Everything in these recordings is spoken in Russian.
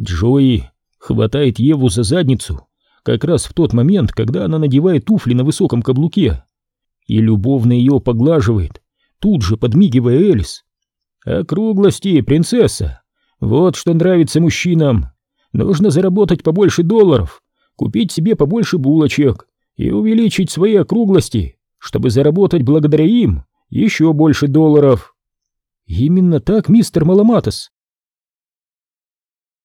Джои хватает Еву за задницу как раз в тот момент, когда она надевает туфли на высоком каблуке, и любовно ее поглаживает, тут же подмигивая Элис. «Округлости, принцесса! Вот что нравится мужчинам! Нужно заработать побольше долларов, купить себе побольше булочек и увеличить свои округлости, чтобы заработать благодаря им еще больше долларов!» «Именно так, мистер Маламатос!»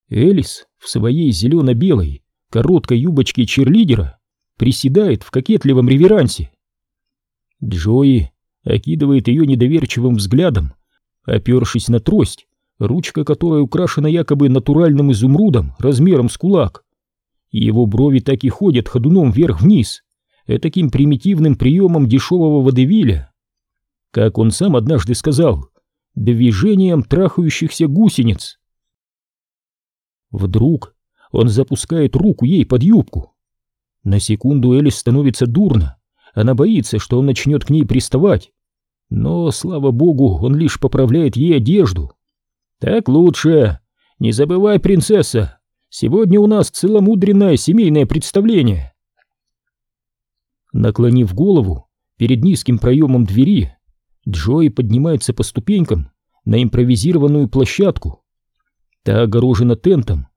Элис в своей зелено-белой короткой юбочке черлидера приседает в кокетливом реверансе. Джои окидывает ее недоверчивым взглядом, опершись на трость, ручка которой украшена якобы натуральным изумрудом размером с кулак. Его брови так и ходят ходуном вверх-вниз, этаким примитивным приемом дешевого водевиля. Как он сам однажды сказал, движением трахающихся гусениц. Вдруг он запускает руку ей под юбку. На секунду Элис становится дурно, она боится, что он начнет к ней приставать. Но, слава богу, он лишь поправляет ей одежду. «Так лучше. Не забывай, принцесса, сегодня у нас целомудренное семейное представление». Наклонив голову перед низким проемом двери, Джой поднимается по ступенькам на импровизированную площадку. Та огорожена тентом,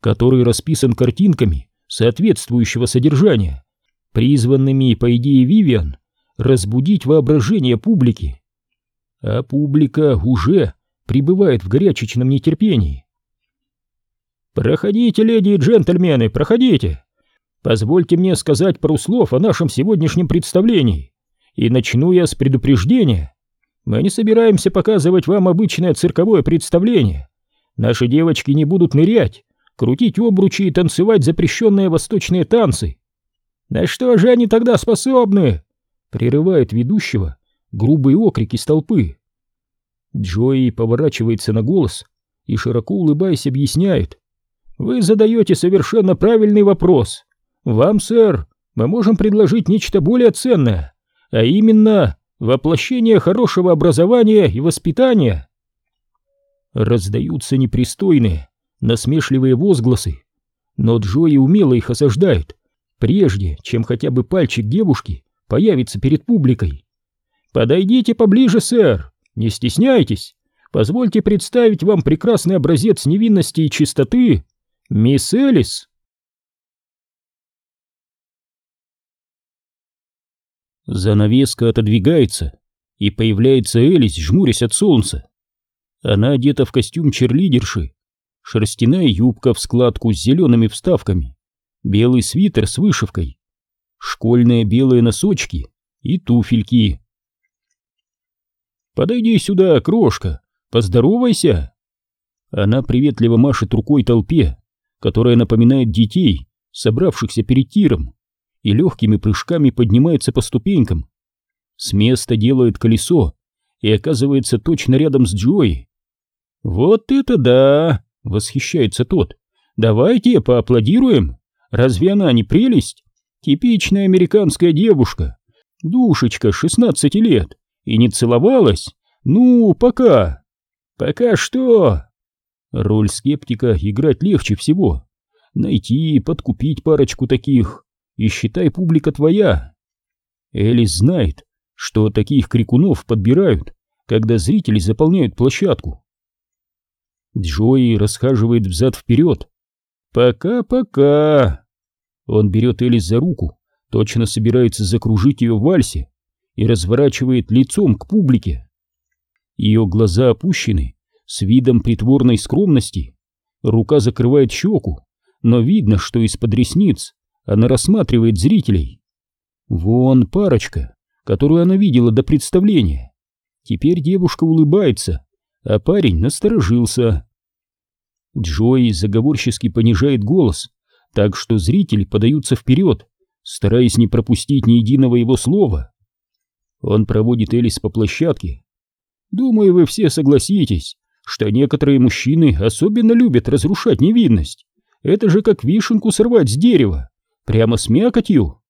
который расписан картинками соответствующего содержания призванными, по идее Вивиан, разбудить воображение публики. А публика уже пребывает в горячечном нетерпении. «Проходите, леди и джентльмены, проходите! Позвольте мне сказать пару слов о нашем сегодняшнем представлении. И начну я с предупреждения. Мы не собираемся показывать вам обычное цирковое представление. Наши девочки не будут нырять, крутить обручи и танцевать запрещенные восточные танцы. «Да что же они тогда способны?» Прерывает ведущего грубые окрики с толпы. Джои поворачивается на голос и, широко улыбаясь, объясняет. «Вы задаете совершенно правильный вопрос. Вам, сэр, мы можем предложить нечто более ценное, а именно воплощение хорошего образования и воспитания». Раздаются непристойные, насмешливые возгласы, но Джои умело их осаждает, прежде чем хотя бы пальчик девушки появится перед публикой. «Подойдите поближе, сэр, не стесняйтесь, позвольте представить вам прекрасный образец невинности и чистоты, мисс Элис». Занавеска отодвигается, и появляется Элис, жмурясь от солнца. Она одета в костюм черлидерши, шерстяная юбка в складку с зелеными вставками, белый свитер с вышивкой, школьные белые носочки и туфельки. «Подойди сюда, крошка, поздоровайся!» Она приветливо машет рукой толпе, которая напоминает детей, собравшихся перед тиром, и легкими прыжками поднимается по ступенькам. С места делает колесо и оказывается точно рядом с Джои. «Вот это да!» — восхищается тот. «Давайте поаплодируем!» Разве она не прелесть? Типичная американская девушка. Душечка, 16 лет. И не целовалась? Ну, пока. Пока что? Роль скептика играть легче всего. Найти, подкупить парочку таких. И считай, публика твоя. Элис знает, что таких крикунов подбирают, когда зрители заполняют площадку. Джои расхаживает взад-вперед. «Пока-пока!» Он берет Элис за руку, точно собирается закружить ее в вальсе и разворачивает лицом к публике. Ее глаза опущены, с видом притворной скромности. Рука закрывает щеку, но видно, что из-под ресниц она рассматривает зрителей. Вон парочка, которую она видела до представления. Теперь девушка улыбается, а парень насторожился. Джои заговорчески понижает голос, так что зрители подаются вперед, стараясь не пропустить ни единого его слова. Он проводит Элис по площадке. Думаю, вы все согласитесь, что некоторые мужчины особенно любят разрушать невинность. Это же как вишенку сорвать с дерева, прямо с мякотью.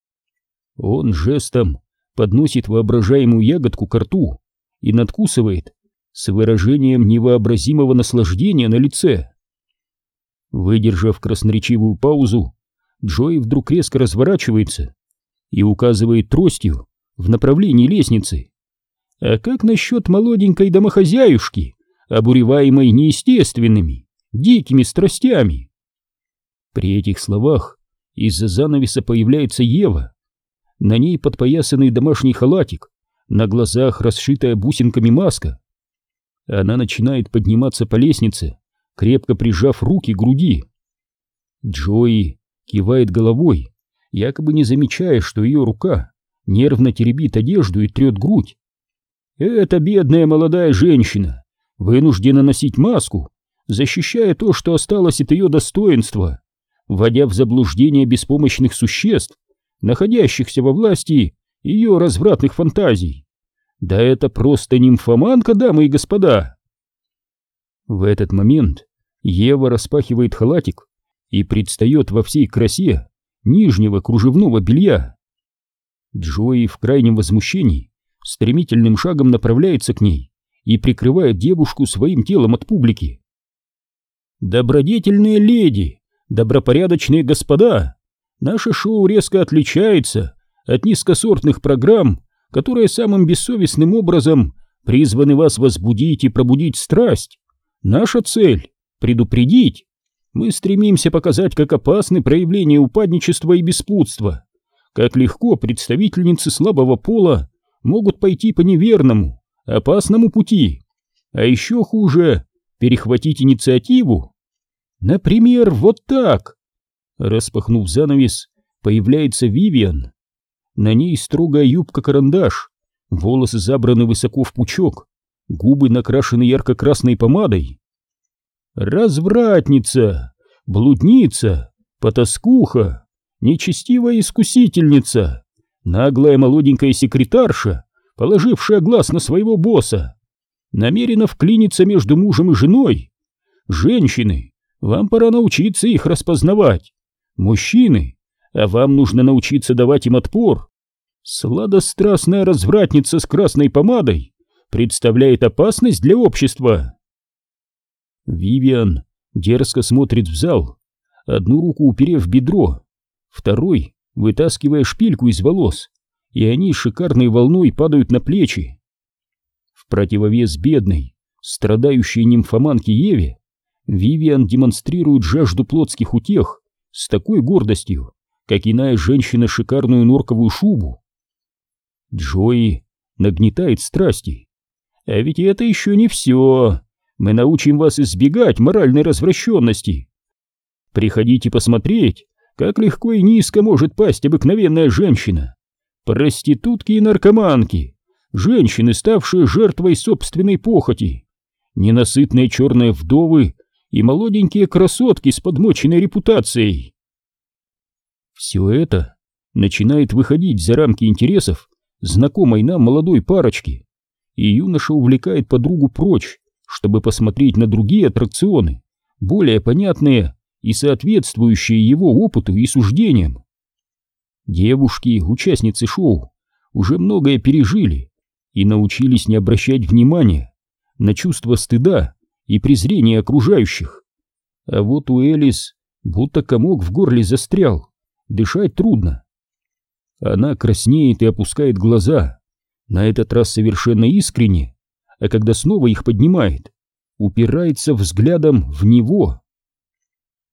Он жестом подносит воображаемую ягодку к рту и надкусывает с выражением невообразимого наслаждения на лице. Выдержав красноречивую паузу, Джои вдруг резко разворачивается и указывает тростью в направлении лестницы. А как насчет молоденькой домохозяюшки, обуреваемой неестественными, дикими страстями? При этих словах из-за занавеса появляется Ева. На ней подпоясанный домашний халатик, на глазах расшитая бусинками маска. Она начинает подниматься по лестнице, крепко прижав руки к груди. Джои кивает головой, якобы не замечая, что ее рука нервно теребит одежду и трет грудь. Эта бедная молодая женщина вынуждена носить маску, защищая то, что осталось от ее достоинства, вводя в заблуждение беспомощных существ, находящихся во власти ее развратных фантазий. Да это просто нимфоманка, дамы и господа. В этот момент Ева распахивает халатик и предстает во всей красе нижнего кружевного белья. Джои в крайнем возмущении стремительным шагом направляется к ней и прикрывает девушку своим телом от публики. «Добродетельные леди, добропорядочные господа, наше шоу резко отличается от низкосортных программ, которые самым бессовестным образом призваны вас возбудить и пробудить страсть. Наша цель — предупредить. Мы стремимся показать, как опасны проявления упадничества и беспутства, как легко представительницы слабого пола могут пойти по неверному, опасному пути, а еще хуже — перехватить инициативу. Например, вот так. Распахнув занавес, появляется Вивиан. На ней строгая юбка-карандаш, волосы забраны высоко в пучок, губы накрашены ярко-красной помадой. Развратница, блудница, потаскуха, нечестивая искусительница, наглая молоденькая секретарша, положившая глаз на своего босса, намерена вклиниться между мужем и женой. Женщины, вам пора научиться их распознавать. Мужчины, а вам нужно научиться давать им отпор. Сладострастная развратница с красной помадой представляет опасность для общества. Вивиан дерзко смотрит в зал, одну руку уперев в бедро, второй вытаскивая шпильку из волос, и они шикарной волной падают на плечи. В противовес бедной, страдающей нимфоманке Еве, Вивиан демонстрирует жажду плотских утех с такой гордостью, как иная женщина шикарную норковую шубу. Джои нагнетает страсти. А ведь это еще не все. Мы научим вас избегать моральной развращенности. Приходите посмотреть, как легко и низко может пасть обыкновенная женщина. Проститутки и наркоманки, женщины, ставшие жертвой собственной похоти, ненасытные черные вдовы и молоденькие красотки с подмоченной репутацией. Все это начинает выходить за рамки интересов знакомой нам молодой парочки, и юноша увлекает подругу прочь, чтобы посмотреть на другие аттракционы, более понятные и соответствующие его опыту и суждениям. Девушки, участницы шоу, уже многое пережили и научились не обращать внимания на чувство стыда и презрения окружающих. А вот у Элис будто комок в горле застрял, дышать трудно. Она краснеет и опускает глаза, на этот раз совершенно искренне, а когда снова их поднимает, упирается взглядом в него.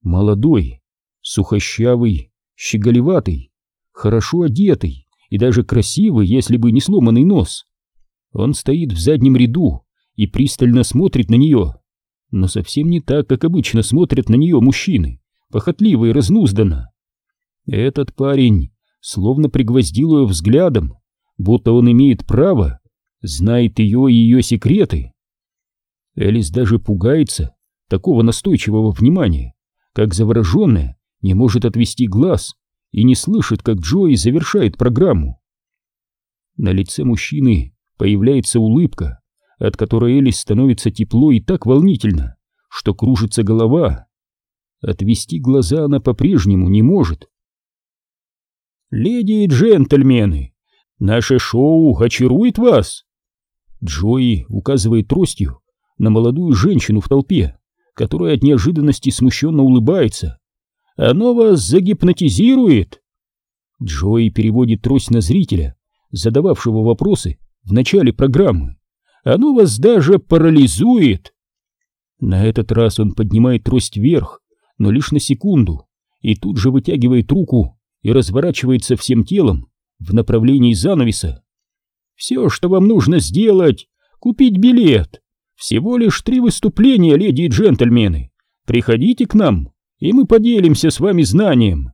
Молодой, сухощавый, щеголеватый, хорошо одетый и даже красивый, если бы не сломанный нос. Он стоит в заднем ряду и пристально смотрит на нее, но совсем не так, как обычно смотрят на нее мужчины, похотливо и разнузданно. Этот парень словно пригвоздил ее взглядом, будто он имеет право знает ее и ее секреты. Элис даже пугается такого настойчивого внимания, как завороженная не может отвести глаз и не слышит, как Джои завершает программу. На лице мужчины появляется улыбка, от которой Элис становится тепло и так волнительно, что кружится голова. Отвести глаза она по-прежнему не может. «Леди и джентльмены, наше шоу очарует вас!» Джои указывает тростью на молодую женщину в толпе, которая от неожиданности смущенно улыбается. «Оно вас загипнотизирует!» Джои переводит трость на зрителя, задававшего вопросы в начале программы. «Оно вас даже парализует!» На этот раз он поднимает трость вверх, но лишь на секунду, и тут же вытягивает руку и разворачивается всем телом в направлении занавеса. «Все, что вам нужно сделать, купить билет. Всего лишь три выступления, леди и джентльмены. Приходите к нам, и мы поделимся с вами знанием».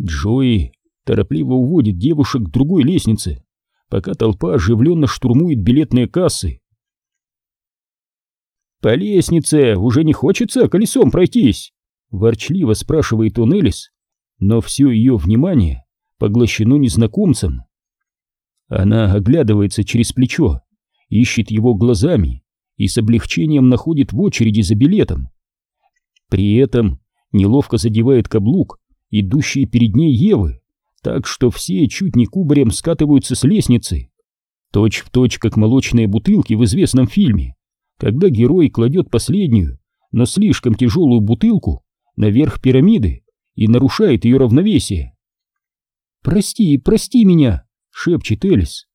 Джои торопливо уводит девушек к другой лестнице, пока толпа оживленно штурмует билетные кассы. «По лестнице уже не хочется колесом пройтись?» — ворчливо спрашивает он Элис, но все ее внимание поглощено незнакомцем. Она оглядывается через плечо, ищет его глазами и с облегчением находит в очереди за билетом. При этом неловко задевает каблук, идущий перед ней Евы, так что все чуть не кубарем скатываются с лестницы, точь в точь, как молочные бутылки в известном фильме, когда герой кладет последнюю, но слишком тяжелую бутылку наверх пирамиды и нарушает ее равновесие. «Прости, прости меня!» — шепчет Элис.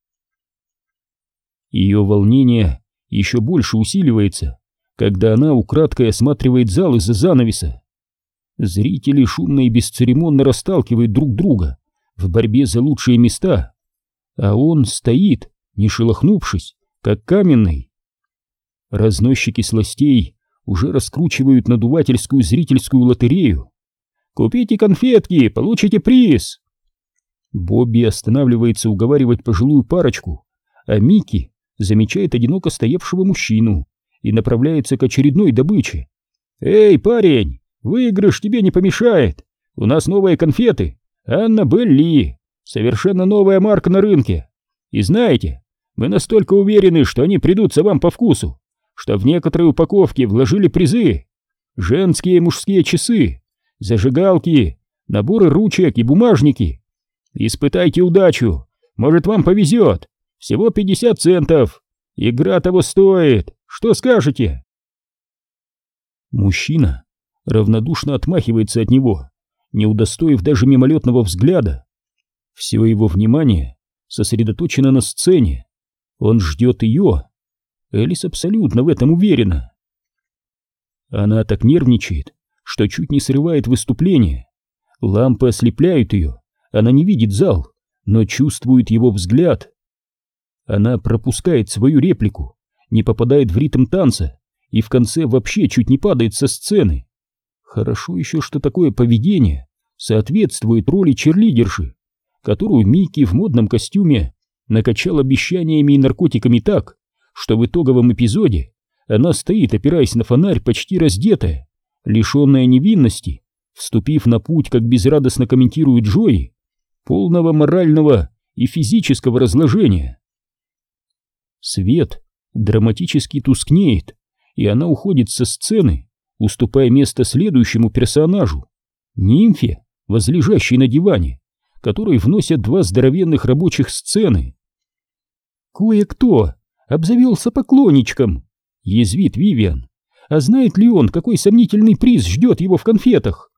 Ее волнение еще больше усиливается, когда она украдкой осматривает зал из-за занавеса. Зрители шумно и бесцеремонно расталкивают друг друга в борьбе за лучшие места, а он стоит, не шелохнувшись, как каменный. Разносчики сластей уже раскручивают надувательскую зрительскую лотерею. «Купите конфетки, получите приз!» Бобби останавливается уговаривать пожилую парочку, а Микки замечает одиноко стоявшего мужчину и направляется к очередной добыче. «Эй, парень, выигрыш тебе не помешает! У нас новые конфеты! Анна Белли! Совершенно новая марка на рынке! И знаете, мы настолько уверены, что они придутся вам по вкусу, что в некоторые упаковки вложили призы. Женские и мужские часы, зажигалки, наборы ручек и бумажники. Испытайте удачу, может вам повезет. Всего 50 центов. Игра того стоит. Что скажете? Мужчина равнодушно отмахивается от него, не удостоив даже мимолетного взгляда. Все его внимание сосредоточено на сцене. Он ждет ее. Элис абсолютно в этом уверена. Она так нервничает, что чуть не срывает выступление. Лампы ослепляют ее, она не видит зал, но чувствует его взгляд. Она пропускает свою реплику, не попадает в ритм танца и в конце вообще чуть не падает со сцены. Хорошо еще, что такое поведение соответствует роли черлидерши, которую Микки в модном костюме накачал обещаниями и наркотиками так, что в итоговом эпизоде она стоит, опираясь на фонарь, почти раздетая, лишенная невинности, вступив на путь, как безрадостно комментирует Джои, полного морального и физического разложения. Свет драматически тускнеет, и она уходит со сцены, уступая место следующему персонажу, нимфе, возлежащей на диване, которой вносят два здоровенных рабочих сцены. Кое-кто обзавелся поклонничком, язвит Вивиан. А знает ли он, какой сомнительный приз ждет его в конфетах?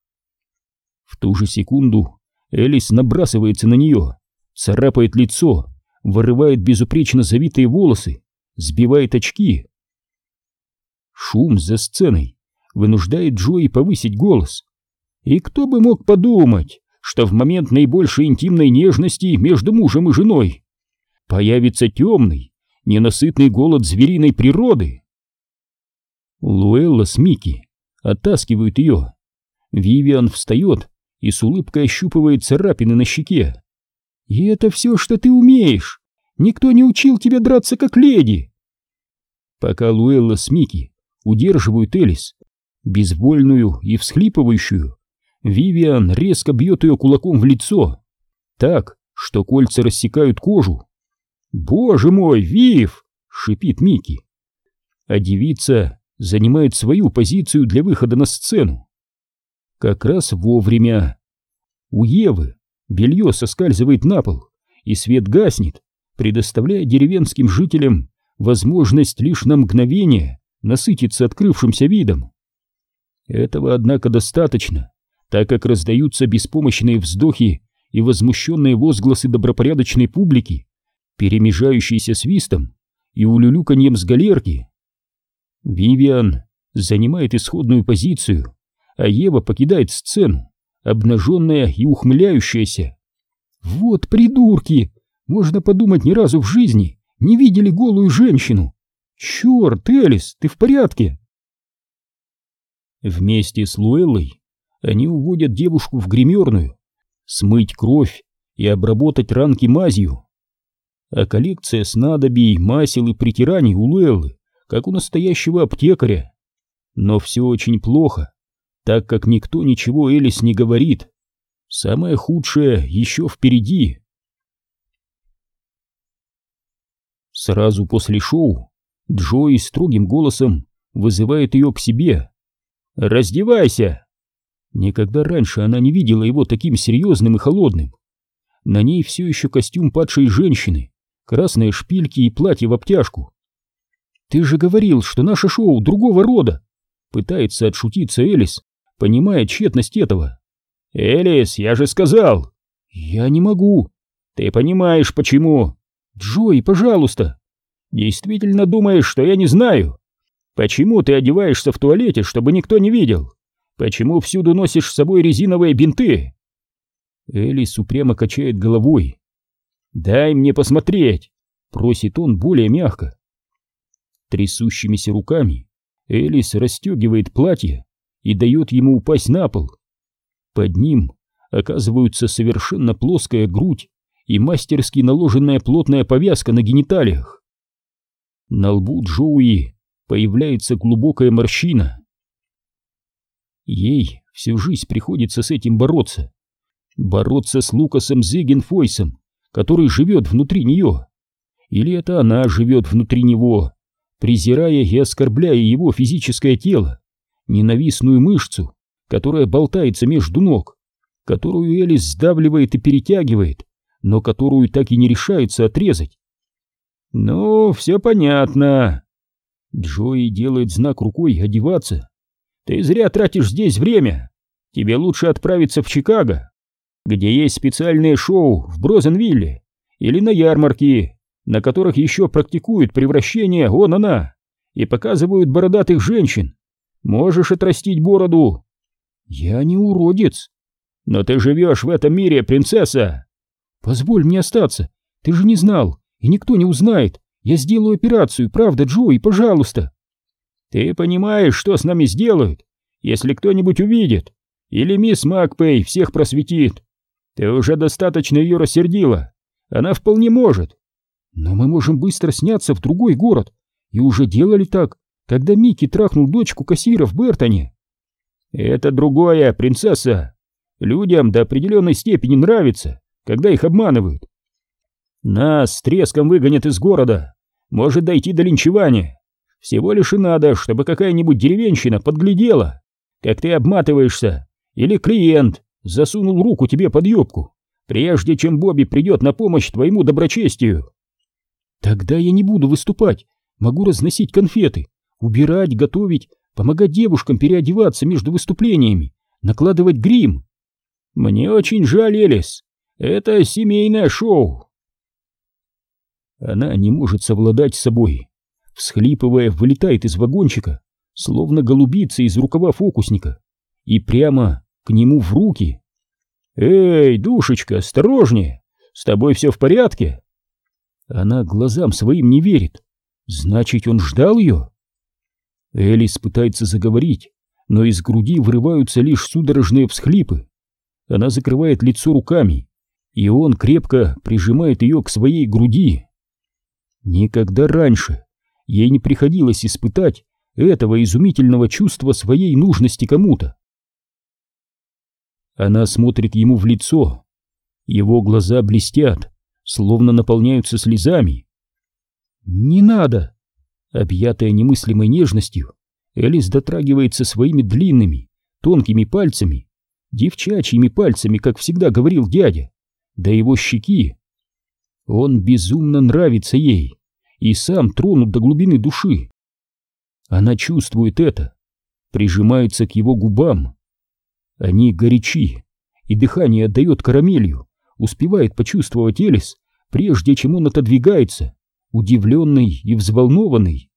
В ту же секунду Элис набрасывается на нее, царапает лицо, вырывает безупречно завитые волосы, сбивает очки. Шум за сценой вынуждает Джои повысить голос. И кто бы мог подумать, что в момент наибольшей интимной нежности между мужем и женой появится темный, ненасытный голод звериной природы. Луэлла с Микки оттаскивают ее. Вивиан встает и с улыбкой ощупывает царапины на щеке. «И это все, что ты умеешь! Никто не учил тебя драться как леди!» Пока Луэлла с Микки удерживают Элис, безвольную и всхлипывающую, Вивиан резко бьет ее кулаком в лицо, так, что кольца рассекают кожу. «Боже мой, Вив!» — шипит Микки. А девица занимает свою позицию для выхода на сцену. Как раз вовремя. У Евы белье соскальзывает на пол, и свет гаснет, предоставляя деревенским жителям возможность лишь на мгновение насытиться открывшимся видом. Этого, однако, достаточно, так как раздаются беспомощные вздохи и возмущенные возгласы добропорядочной публики, перемежающиеся свистом и улюлюканьем с галерки. Вивиан занимает исходную позицию, а Ева покидает сцену, обнаженная и ухмыляющаяся. «Вот придурки! Можно подумать, ни разу в жизни не видели голую женщину! Черт, Элис, ты в порядке?» Вместе с Луэллой они уводят девушку в гримерную, смыть кровь и обработать ранки мазью. А коллекция снадобий, масел и притираний у Луэллы, как у настоящего аптекаря. Но все очень плохо, так как никто ничего Элис не говорит. Самое худшее еще впереди. Сразу после шоу Джои строгим голосом вызывает ее к себе. «Раздевайся!» Никогда раньше она не видела его таким серьезным и холодным. На ней все еще костюм падшей женщины, красные шпильки и платье в обтяжку. «Ты же говорил, что наше шоу другого рода!» Пытается отшутиться Элис, понимая тщетность этого. «Элис, я же сказал!» «Я не могу!» «Ты понимаешь, почему?» «Джой, пожалуйста!» «Действительно думаешь, что я не знаю?» «Почему ты одеваешься в туалете, чтобы никто не видел? Почему всюду носишь с собой резиновые бинты?» Элис упрямо качает головой. «Дай мне посмотреть!» — просит он более мягко. Трясущимися руками Элис расстегивает платье и дает ему упасть на пол. Под ним оказываются совершенно плоская грудь и мастерски наложенная плотная повязка на гениталиях. На лбу Джоуи появляется глубокая морщина. Ей всю жизнь приходится с этим бороться. Бороться с Лукасом Зегенфойсом, который живет внутри нее. Или это она живет внутри него, презирая и оскорбляя его физическое тело, ненавистную мышцу, которая болтается между ног, которую Элис сдавливает и перетягивает, но которую так и не решается отрезать. «Ну, все понятно». Джои делает знак рукой одеваться. «Ты зря тратишь здесь время. Тебе лучше отправиться в Чикаго, где есть специальные шоу в Брозенвилле или на ярмарке, на которых еще практикуют превращение он-она и показывают бородатых женщин. Можешь отрастить бороду. Я не уродец. Но ты живешь в этом мире, принцесса. Позволь мне остаться. Ты же не знал, и никто не узнает. Я сделаю операцию, правда, Джои, пожалуйста. Ты понимаешь, что с нами сделают, если кто-нибудь увидит? Или мисс Макпей всех просветит? Ты уже достаточно ее рассердила. Она вполне может. Но мы можем быстро сняться в другой город. И уже делали так, когда Микки трахнул дочку кассира в Бертоне. Это другое, принцесса. Людям до определенной степени нравится, когда их обманывают. Нас с треском выгонят из города. Может дойти до линчевания. Всего лишь и надо, чтобы какая-нибудь деревенщина подглядела, как ты обматываешься, или клиент засунул руку тебе под юбку, прежде чем Бобби придет на помощь твоему доброчестию. Тогда я не буду выступать, могу разносить конфеты, убирать, готовить, помогать девушкам переодеваться между выступлениями, накладывать грим. Мне очень жаль, Элис, это семейное шоу. Она не может совладать с собой, всхлипывая, вылетает из вагончика, словно голубица из рукава фокусника, и прямо к нему в руки. «Эй, душечка, осторожнее! С тобой все в порядке?» Она глазам своим не верит. Значит, он ждал ее? Элис пытается заговорить, но из груди вырываются лишь судорожные всхлипы. Она закрывает лицо руками, и он крепко прижимает ее к своей груди. Никогда раньше ей не приходилось испытать этого изумительного чувства своей нужности кому-то. Она смотрит ему в лицо. Его глаза блестят, словно наполняются слезами. «Не надо!» Объятая немыслимой нежностью, Элис дотрагивается своими длинными, тонкими пальцами, девчачьими пальцами, как всегда говорил дядя, до его щеки. Он безумно нравится ей и сам тронут до глубины души. Она чувствует это, прижимается к его губам. Они горячи, и дыхание отдает карамелью, успевает почувствовать Элис, прежде чем он отодвигается, удивленный и взволнованный.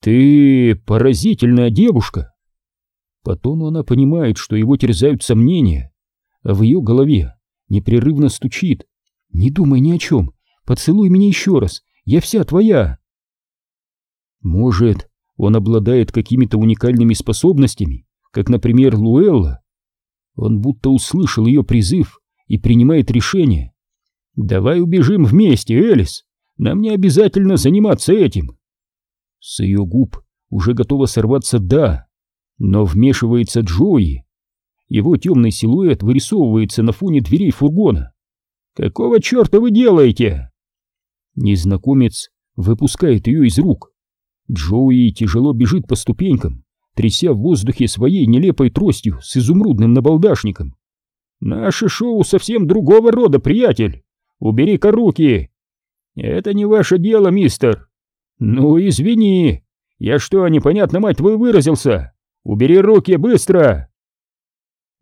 «Ты поразительная девушка!» По тону она понимает, что его терзают сомнения, а в ее голове непрерывно стучит. «Не думай ни о чем, поцелуй меня еще раз, я вся твоя!» Может, он обладает какими-то уникальными способностями, как, например, Луэлла. Он будто услышал ее призыв и принимает решение. «Давай убежим вместе, Элис, нам не обязательно заниматься этим». С ее губ уже готово сорваться «да», но вмешивается Джои. Его темный силуэт вырисовывается на фоне дверей фургона. «Какого черта вы делаете?» Незнакомец выпускает ее из рук. Джои тяжело бежит по ступенькам, тряся в воздухе своей нелепой тростью с изумрудным набалдашником. «Наше шоу совсем другого рода, приятель! Убери-ка руки!» «Это не ваше дело, мистер!» «Ну, извини! Я что, непонятно, мать твою, выразился? Убери руки, быстро!»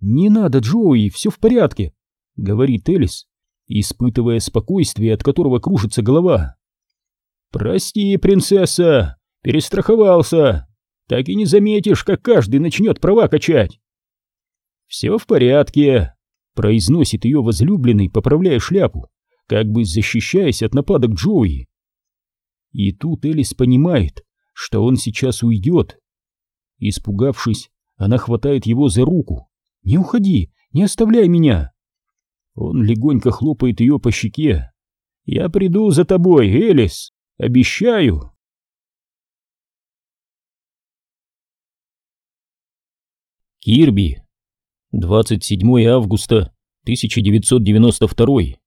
«Не надо, Джоуи, все в порядке!» — говорит Элис, испытывая спокойствие, от которого кружится голова. «Прости, принцесса, перестраховался. Так и не заметишь, как каждый начнет права качать». «Все в порядке», — произносит ее возлюбленный, поправляя шляпу, как бы защищаясь от нападок Джоуи. И тут Элис понимает, что он сейчас уйдет. Испугавшись, она хватает его за руку. «Не уходи, не оставляй меня!» Он легонько хлопает ее по щеке. «Я приду за тобой, Элис, обещаю!» Кирби. 27 августа 1992.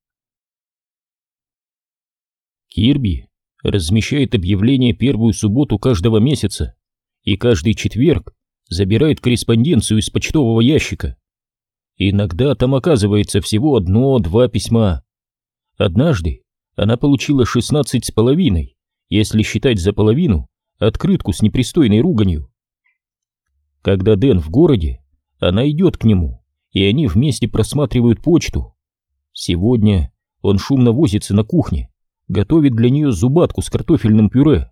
Кирби размещает объявление первую субботу каждого месяца и каждый четверг забирает корреспонденцию из почтового ящика. Иногда там оказывается всего одно-два письма. Однажды она получила шестнадцать с половиной, если считать за половину открытку с непристойной руганью. Когда Дэн в городе, она идет к нему, и они вместе просматривают почту. Сегодня он шумно возится на кухне, готовит для нее зубатку с картофельным пюре,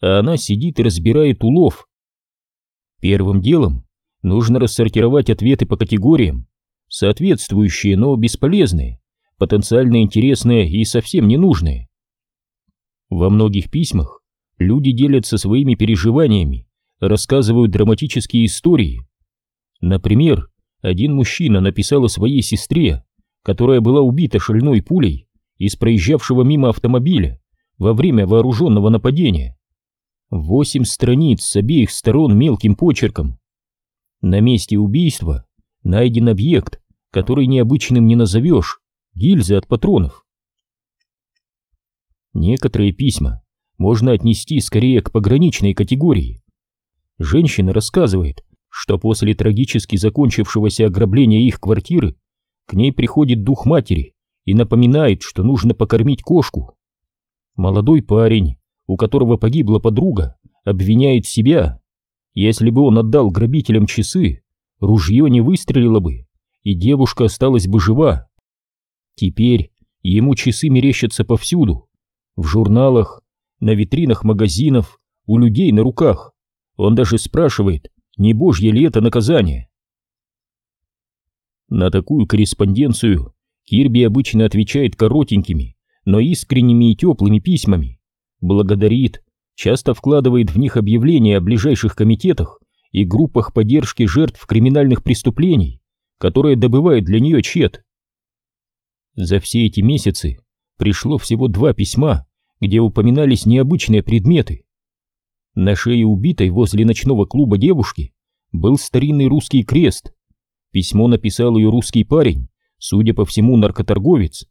а она сидит и разбирает улов. Первым делом нужно рассортировать ответы по категориям, соответствующие, но бесполезные, потенциально интересные и совсем ненужные. Во многих письмах люди делятся своими переживаниями, рассказывают драматические истории. Например, один мужчина написал о своей сестре, которая была убита шальной пулей из проезжавшего мимо автомобиля во время вооруженного нападения. Восемь страниц с обеих сторон мелким почерком. На месте убийства найден объект, который необычным не назовешь, гильзы от патронов. Некоторые письма можно отнести скорее к пограничной категории. Женщина рассказывает, что после трагически закончившегося ограбления их квартиры к ней приходит дух матери и напоминает, что нужно покормить кошку. Молодой парень, у которого погибла подруга, обвиняет себя. Если бы он отдал грабителям часы, ружье не выстрелило бы, и девушка осталась бы жива. Теперь ему часы мерещатся повсюду, в журналах, на витринах магазинов, у людей на руках. Он даже спрашивает, не божье ли это наказание. На такую корреспонденцию Кирби обычно отвечает коротенькими, но искренними и теплыми письмами, благодарит, часто вкладывает в них объявления о ближайших комитетах и группах поддержки жертв криминальных преступлений, которые добывает для нее чет. За все эти месяцы пришло всего два письма, где упоминались необычные предметы. На шее убитой возле ночного клуба девушки был старинный русский крест. Письмо написал ее русский парень, Судя по всему, наркоторговец.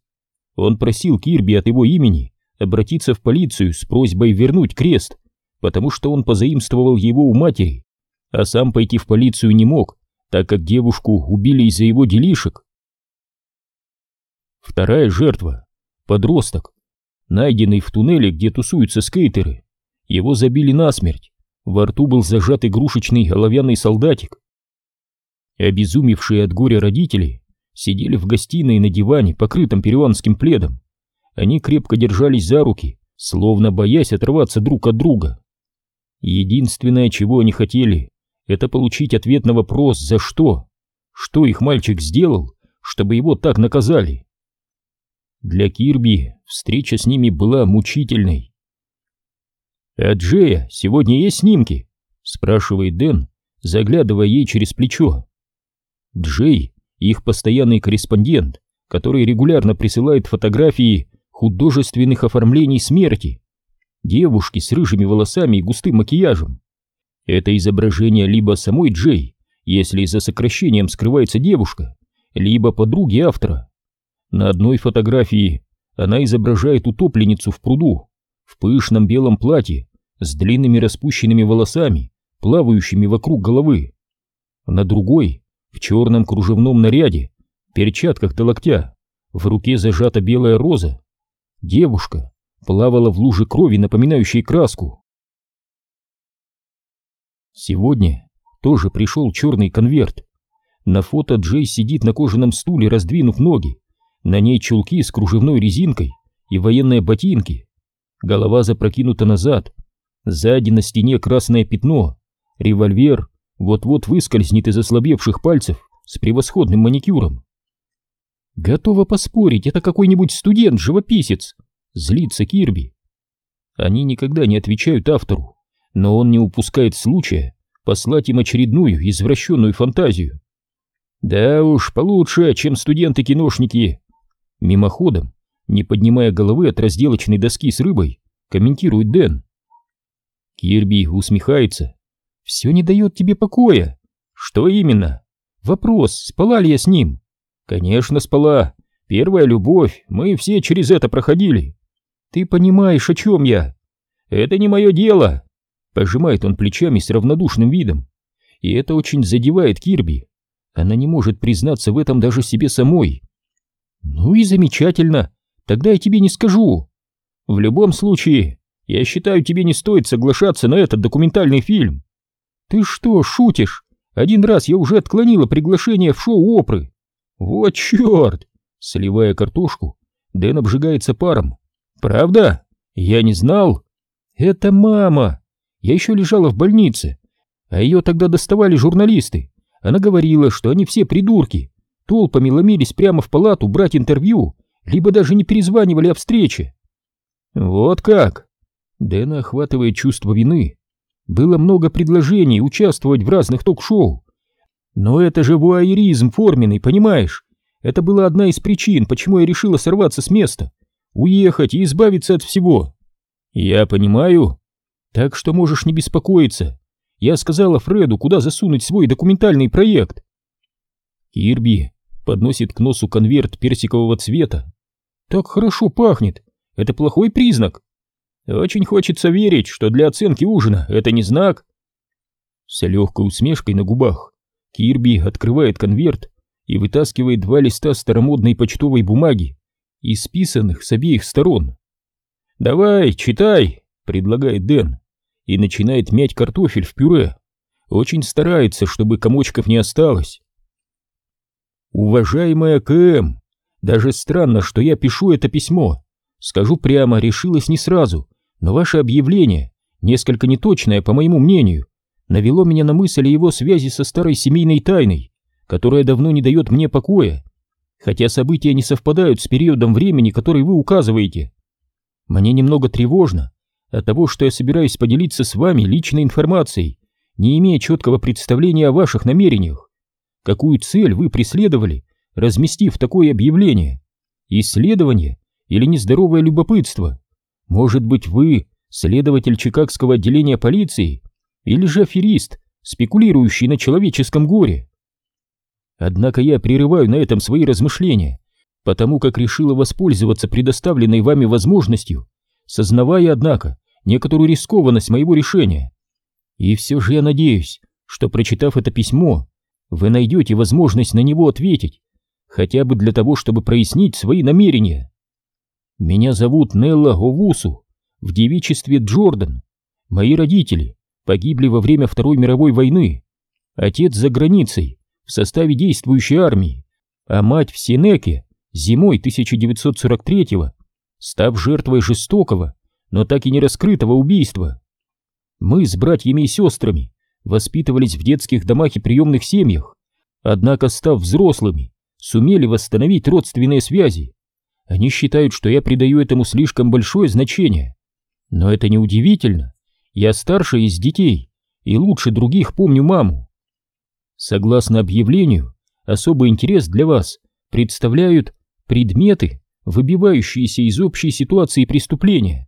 Он просил Кирби от его имени обратиться в полицию с просьбой вернуть крест, потому что он позаимствовал его у матери, а сам пойти в полицию не мог, так как девушку убили из-за его делишек. Вторая жертва — подросток, найденный в туннеле, где тусуются скейтеры. Его забили насмерть. Во рту был зажат игрушечный оловянный солдатик. Обезумевшие от горя родители сидели в гостиной на диване, покрытом перуанским пледом. Они крепко держались за руки, словно боясь отрываться друг от друга. Единственное, чего они хотели, это получить ответ на вопрос «За что?», что их мальчик сделал, чтобы его так наказали. Для Кирби встреча с ними была мучительной. «А Джея сегодня есть снимки?» — спрашивает Дэн, заглядывая ей через плечо. Джей — их постоянный корреспондент, который регулярно присылает фотографии художественных оформлений смерти. Девушки с рыжими волосами и густым макияжем. Это изображение либо самой Джей, если за сокращением скрывается девушка, либо подруги автора. На одной фотографии она изображает утопленницу в пруду, в пышном белом платье, с длинными распущенными волосами, плавающими вокруг головы. На другой в черном кружевном наряде, перчатках до локтя, в руке зажата белая роза. Девушка плавала в луже крови, напоминающей краску. Сегодня тоже пришел черный конверт. На фото Джей сидит на кожаном стуле, раздвинув ноги. На ней чулки с кружевной резинкой и военные ботинки. Голова запрокинута назад. Сзади на стене красное пятно. Револьвер вот-вот выскользнет из ослабевших пальцев с превосходным маникюром. Готова поспорить, это какой-нибудь студент-живописец, злится Кирби. Они никогда не отвечают автору, но он не упускает случая послать им очередную извращенную фантазию. Да уж, получше, чем студенты-киношники. Мимоходом, не поднимая головы от разделочной доски с рыбой, комментирует Дэн. Кирби усмехается все не дает тебе покоя. Что именно? Вопрос, спала ли я с ним? Конечно, спала. Первая любовь, мы все через это проходили. Ты понимаешь, о чем я? Это не мое дело. Пожимает он плечами с равнодушным видом. И это очень задевает Кирби. Она не может признаться в этом даже себе самой. Ну и замечательно. Тогда я тебе не скажу. В любом случае, я считаю, тебе не стоит соглашаться на этот документальный фильм. «Ты что, шутишь? Один раз я уже отклонила приглашение в шоу Опры». «Вот черт!» Сливая картошку, Дэн обжигается паром. «Правда? Я не знал». «Это мама! Я еще лежала в больнице, а ее тогда доставали журналисты. Она говорила, что они все придурки, толпами ломились прямо в палату брать интервью, либо даже не перезванивали о встрече». «Вот как!» Дэна охватывает чувство вины. Было много предложений участвовать в разных ток-шоу. Но это же вуайеризм форменный, понимаешь? Это была одна из причин, почему я решила сорваться с места. Уехать и избавиться от всего. Я понимаю. Так что можешь не беспокоиться. Я сказала Фреду, куда засунуть свой документальный проект. Кирби подносит к носу конверт персикового цвета. Так хорошо пахнет. Это плохой признак. Очень хочется верить, что для оценки ужина это не знак. С легкой усмешкой на губах Кирби открывает конверт и вытаскивает два листа старомодной почтовой бумаги, исписанных с обеих сторон. «Давай, читай», — предлагает Дэн, и начинает мять картофель в пюре. Очень старается, чтобы комочков не осталось. «Уважаемая КМ, даже странно, что я пишу это письмо. Скажу прямо, решилась не сразу, но ваше объявление, несколько неточное, по моему мнению, навело меня на мысль о его связи со старой семейной тайной, которая давно не дает мне покоя, хотя события не совпадают с периодом времени, который вы указываете. Мне немного тревожно от того, что я собираюсь поделиться с вами личной информацией, не имея четкого представления о ваших намерениях. Какую цель вы преследовали, разместив такое объявление? Исследование или нездоровое любопытство? Может быть, вы следователь Чикагского отделения полиции или же аферист, спекулирующий на человеческом горе? Однако я прерываю на этом свои размышления, потому как решила воспользоваться предоставленной вами возможностью, сознавая, однако, некоторую рискованность моего решения. И все же я надеюсь, что, прочитав это письмо, вы найдете возможность на него ответить, хотя бы для того, чтобы прояснить свои намерения. Меня зовут Нелла Овусу, в девичестве Джордан. Мои родители погибли во время Второй мировой войны, отец за границей в составе действующей армии, а мать в Синеке зимой 1943-го, став жертвой жестокого, но так и не раскрытого убийства. Мы с братьями и сестрами воспитывались в детских домах и приемных семьях, однако, став взрослыми, сумели восстановить родственные связи. Они считают, что я придаю этому слишком большое значение. Но это не удивительно. Я старший из детей и лучше других помню маму. Согласно объявлению, особый интерес для вас представляют предметы, выбивающиеся из общей ситуации преступления.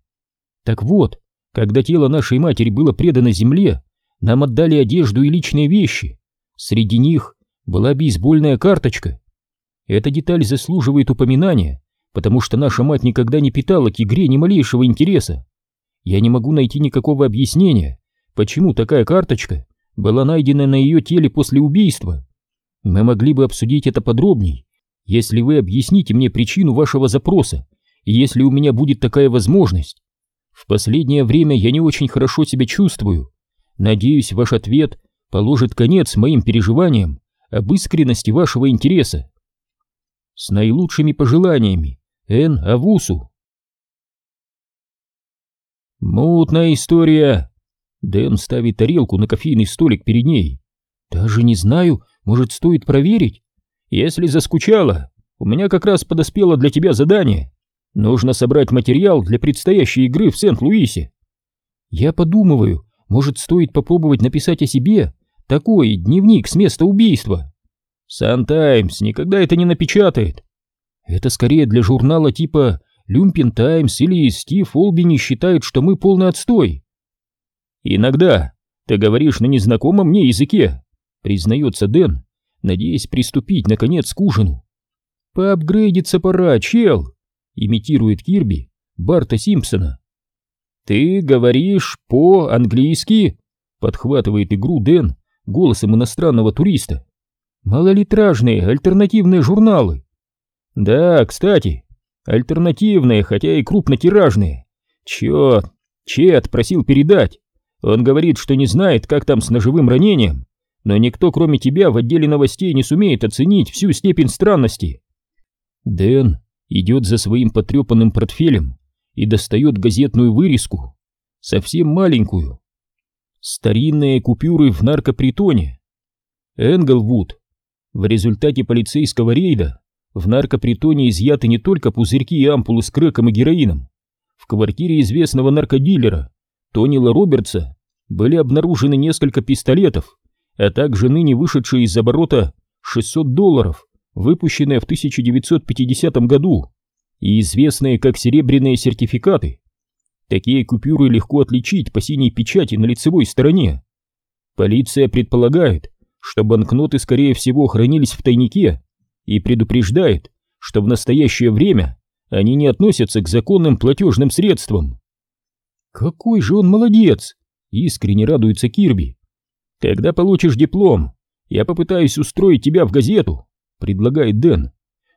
Так вот, когда тело нашей матери было предано земле, нам отдали одежду и личные вещи. Среди них была бейсбольная карточка. Эта деталь заслуживает упоминания, потому что наша мать никогда не питала к игре ни малейшего интереса. Я не могу найти никакого объяснения, почему такая карточка была найдена на ее теле после убийства. Мы могли бы обсудить это подробней, если вы объясните мне причину вашего запроса, и если у меня будет такая возможность. В последнее время я не очень хорошо себя чувствую. Надеюсь, ваш ответ положит конец моим переживаниям об искренности вашего интереса. С наилучшими пожеланиями, Н. Авусу. Мутная история. Дэн ставит тарелку на кофейный столик перед ней. Даже не знаю, может, стоит проверить? Если заскучала, у меня как раз подоспело для тебя задание. Нужно собрать материал для предстоящей игры в Сент-Луисе. Я подумываю, может, стоит попробовать написать о себе такой дневник с места убийства. Сан-Таймс никогда это не напечатает. Это скорее для журнала типа Люмпин Таймс или Стив Олбини считают, что мы полный отстой. Иногда ты говоришь на незнакомом мне языке, признается Дэн, надеясь приступить наконец к ужину. Поапгрейдиться пора, чел имитирует Кирби Барта Симпсона. «Ты говоришь по-английски?» — подхватывает игру Дэн голосом иностранного туриста. «Малолитражные альтернативные журналы». «Да, кстати, альтернативные, хотя и крупнотиражные. Чё, Чет просил передать. Он говорит, что не знает, как там с ножевым ранением, но никто, кроме тебя, в отделе новостей не сумеет оценить всю степень странности». Дэн идет за своим потрепанным портфелем и достает газетную вырезку, совсем маленькую. Старинные купюры в наркопритоне. Энглвуд. В результате полицейского рейда в наркопритоне изъяты не только пузырьки и ампулы с крэком и героином. В квартире известного наркодилера Тонила Робертса были обнаружены несколько пистолетов, а также ныне вышедшие из оборота 600 долларов, выпущенные в 1950 году и известные как серебряные сертификаты. Такие купюры легко отличить по синей печати на лицевой стороне. Полиция предполагает, что банкноты скорее всего хранились в тайнике и предупреждает, что в настоящее время они не относятся к законным платежным средствам. Какой же он молодец! Искренне радуется Кирби. Когда получишь диплом, я попытаюсь устроить тебя в газету предлагает Дэн.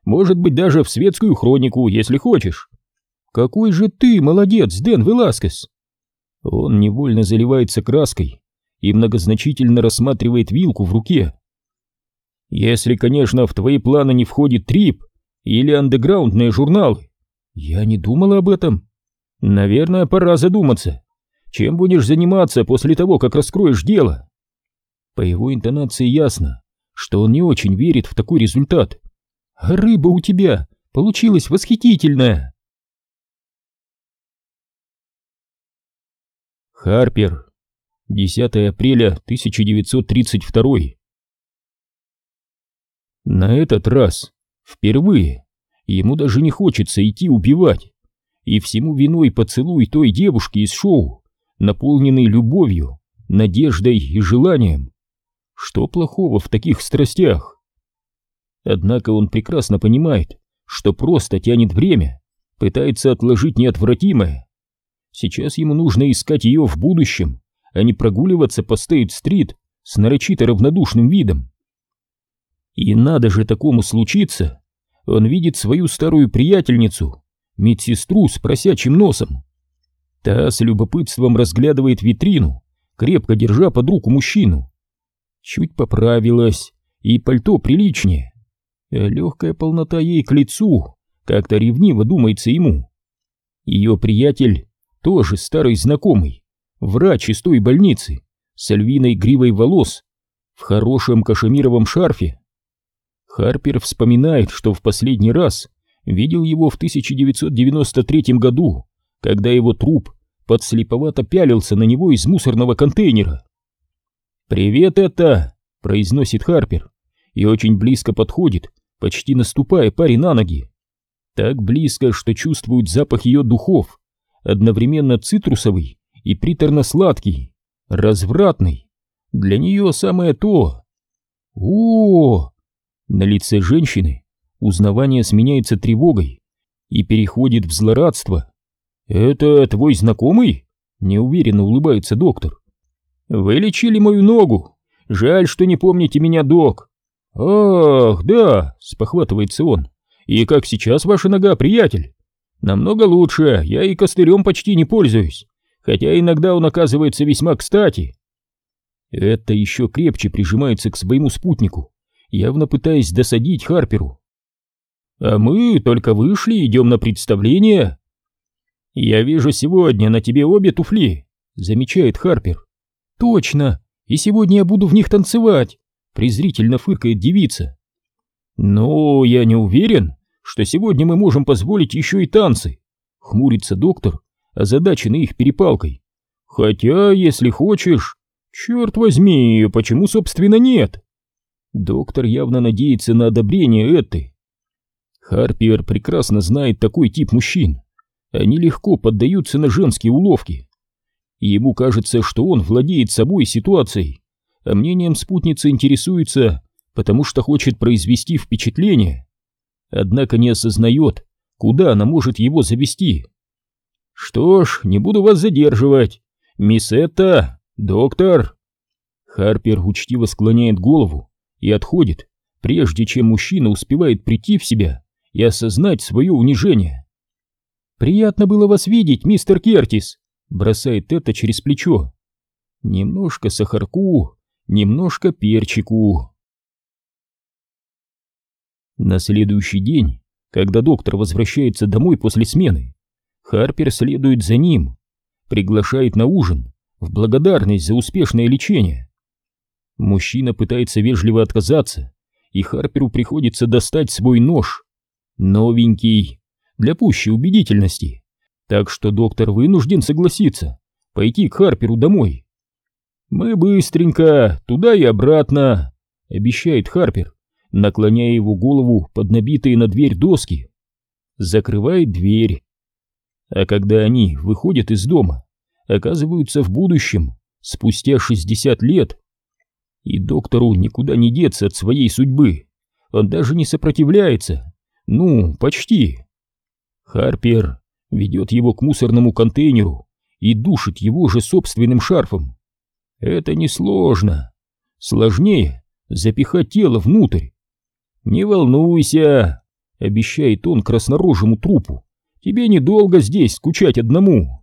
Может быть, даже в светскую хронику, если хочешь. Какой же ты молодец, Дэн Веласкес! Он невольно заливается краской и многозначительно рассматривает вилку в руке. Если, конечно, в твои планы не входит трип или андеграундные журналы. Я не думала об этом. Наверное, пора задуматься. Чем будешь заниматься после того, как раскроешь дело? По его интонации ясно, что он не очень верит в такой результат. А рыба у тебя получилась восхитительная. Харпер. 10 апреля 1932. На этот раз, впервые, ему даже не хочется идти убивать. И всему виной поцелуй той девушки из шоу, наполненный любовью, надеждой и желанием. Что плохого в таких страстях? Однако он прекрасно понимает, что просто тянет время, пытается отложить неотвратимое. Сейчас ему нужно искать ее в будущем, а не прогуливаться по Стейт-стрит с нарочито равнодушным видом. И надо же такому случиться, он видит свою старую приятельницу, медсестру с просячим носом. Та с любопытством разглядывает витрину крепко держа под руку мужчину. Чуть поправилась, и пальто приличнее. Легкая полнота ей к лицу, как-то ревниво думается ему. Ее приятель, тоже старый знакомый, врач из той больницы, с львиной гривой волос, в хорошем кашемировом шарфе. Харпер вспоминает, что в последний раз видел его в 1993 году, когда его труп подслеповато пялился на него из мусорного контейнера. «Привет, это!» — произносит Харпер и очень близко подходит, почти наступая паре на ноги. Так близко, что чувствует запах ее духов, одновременно цитрусовый и приторно-сладкий, развратный. Для нее самое то. О, На лице женщины узнавание сменяется тревогой и переходит в злорадство. «Это твой знакомый?» — неуверенно улыбается доктор. «Вы лечили мою ногу. Жаль, что не помните меня, док». «Ах, да!» — спохватывается он. «И как сейчас ваша нога, приятель?» «Намного лучше, я и костылем почти не пользуюсь, хотя иногда он оказывается весьма кстати». Это еще крепче прижимается к своему спутнику, явно пытаясь досадить Харперу. «А мы только вышли, идем на представление», «Я вижу сегодня на тебе обе туфли», — замечает Харпер. «Точно, и сегодня я буду в них танцевать», — презрительно фыркает девица. «Ну, я не уверен, что сегодня мы можем позволить еще и танцы», — хмурится доктор, озадаченный их перепалкой. «Хотя, если хочешь, черт возьми, почему, собственно, нет?» Доктор явно надеется на одобрение этой. Харпер прекрасно знает такой тип мужчин. Они легко поддаются на женские уловки. ему кажется, что он владеет собой ситуацией, а мнением спутницы интересуется, потому что хочет произвести впечатление. Однако не осознает, куда она может его завести. «Что ж, не буду вас задерживать. Мисс Этта, доктор!» Харпер учтиво склоняет голову и отходит, прежде чем мужчина успевает прийти в себя и осознать свое унижение. «Приятно было вас видеть, мистер Кертис!» Бросает это через плечо. Немножко сахарку, немножко перчику. На следующий день, когда доктор возвращается домой после смены, Харпер следует за ним, приглашает на ужин в благодарность за успешное лечение. Мужчина пытается вежливо отказаться, и Харперу приходится достать свой нож. Новенький, для пущей убедительности, так что доктор вынужден согласиться пойти к Харперу домой. «Мы быстренько, туда и обратно», — обещает Харпер, наклоняя его голову под набитые на дверь доски. Закрывает дверь. А когда они выходят из дома, оказываются в будущем, спустя 60 лет. И доктору никуда не деться от своей судьбы. Он даже не сопротивляется. Ну, почти. Харпер ведет его к мусорному контейнеру и душит его же собственным шарфом. Это несложно. Сложнее запихать тело внутрь. «Не волнуйся», — обещает он краснорожему трупу, — «тебе недолго здесь скучать одному».